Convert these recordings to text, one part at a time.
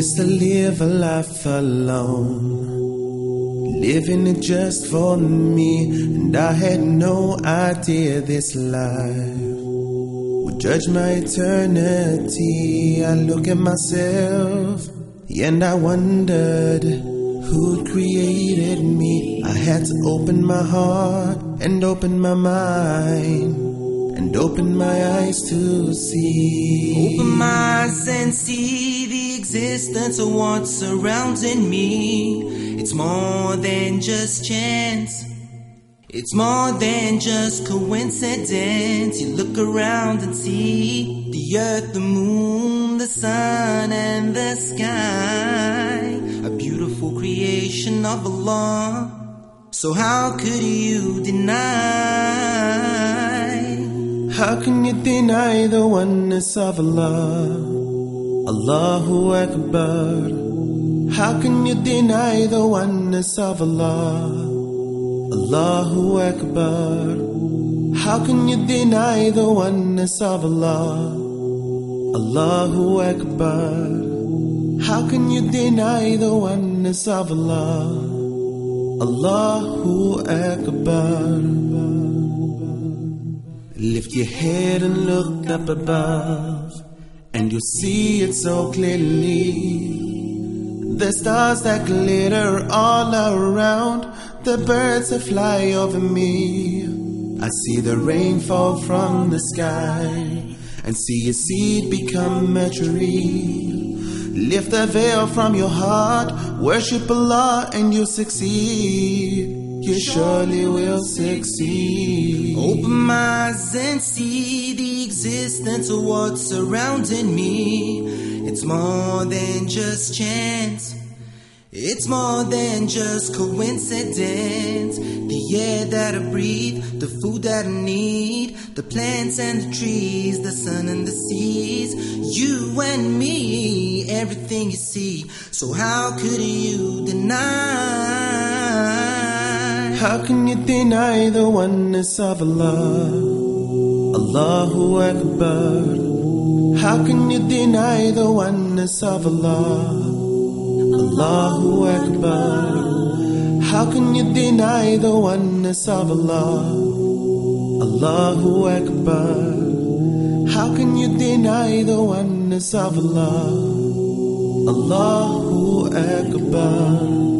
used to live a life alone, living it just for me, and I had no idea this life would judge my eternity. I look at myself and I wondered who created me. I had to open my heart and open my mind and open my eyes to see. Open my eyes and see the existence of what's surrounding me. It's more than just chance. It's more than just coincidence. You look around and see the earth, the moon, the sun, and the sky. A beautiful creation of Allah. So how could you deny? How can you deny the oneness of Allah? Allahu Akbar. How can you deny the oneness of Allah? Allahu Akbar. How can you deny the oneness of Allah? Allahu Akbar. How can you deny the oneness of Allah? Allahu Akbar. Lift your head and look up above, and you'll see it so clearly. The stars that glitter all around, the birds that fly over me. I see the rain fall from the sky, and see a seed become a tree. Lift the veil from your heart, worship Allah, and you'll succeed. You surely will succeed. Open my eyes and see the existence of what's surrounding me. It's more than just chance. It's more than just coincidence. The air that I breathe, the food that I need, the plants and the trees, the sun and the seas, you and me, everything you see. So how could you deny? How can you deny the oneness of Allah? Allahu Akbar. How can you deny the oneness of Allah? Allahu Akbar. How can you deny the oneness of Allah? Allahu Akbar. How can you deny the oneness of Allah? Allahu Akbar.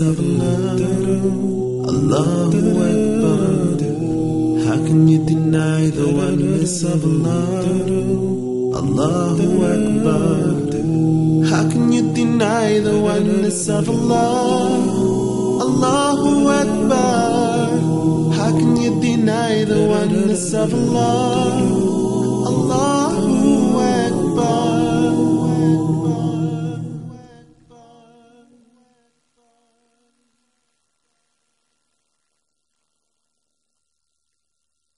of Allah? Allahu Akbar. How can you deny the oneness of Allah? Allahu Akbar. How can you deny the oneness of Allah? Allahu Akbar. How can you deny the oneness of Allah?